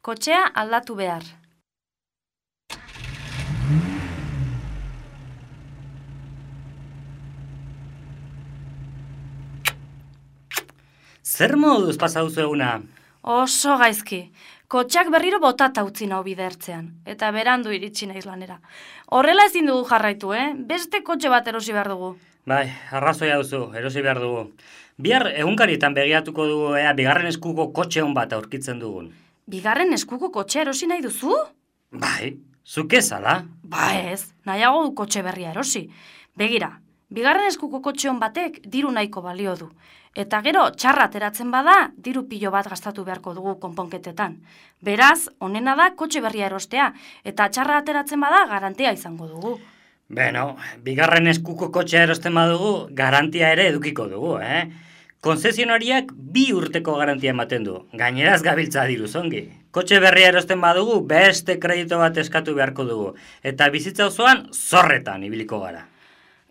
Kotxea aldatu behar. Zer moduz pasauzu eguna? Oso gaizki. Kotxak berriro botata utzi nau bidertzean, eta berandu iritsi naiz lanera. Horrela ezin dugu jarraitu, eh? Beste kotxe bat erosi behar dugu. Bai, arrazoia duzu, erosi behar dugu. Bihar egunkarietan begiatuko dugu ea bigarren eskuko kotxe hon bat aurkitzen dugun. Bigarren eskuko kotxe erosi nahi duzu? Bai, zuk ez ala? Ba ez, nahiago du kotxe berria erosi. Begira, bigarren eskuko kotxe hon batek diru nahiko balio du. Eta gero, txarra ateratzen bada, diru pilo bat gastatu beharko dugu konponketetan. Beraz, onena da kotxe berria erostea, eta txarra ateratzen bada garantia izango dugu. Beno, bigarren eskuko kotxea erosten badugu, garantia ere edukiko dugu, eh? Konzesionariak bi urteko garantia ematen du, gaineraz gabiltza diru zongi. Kotxe berria erosten badugu, beste kredito bat eskatu beharko dugu, eta bizitza osoan zorretan ibiliko gara.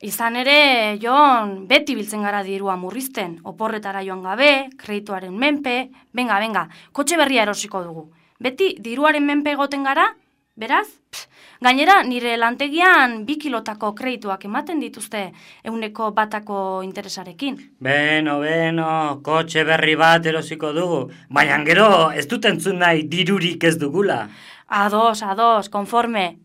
Izan ere, Jon, beti biltzen gara dirua murrizten, oporretara joan gabe, kredituaren menpe, benga, benga, kotxe berria erosiko dugu. Beti diruaren menpe egoten gara, beraz? Pff, gainera, nire lantegian bi kilotako kredituak ematen dituzte euneko batako interesarekin. Beno, beno, kotxe berri bat erosiko dugu, baina gero ez dut entzun nahi dirurik ez dugula. Ados, ados, konforme,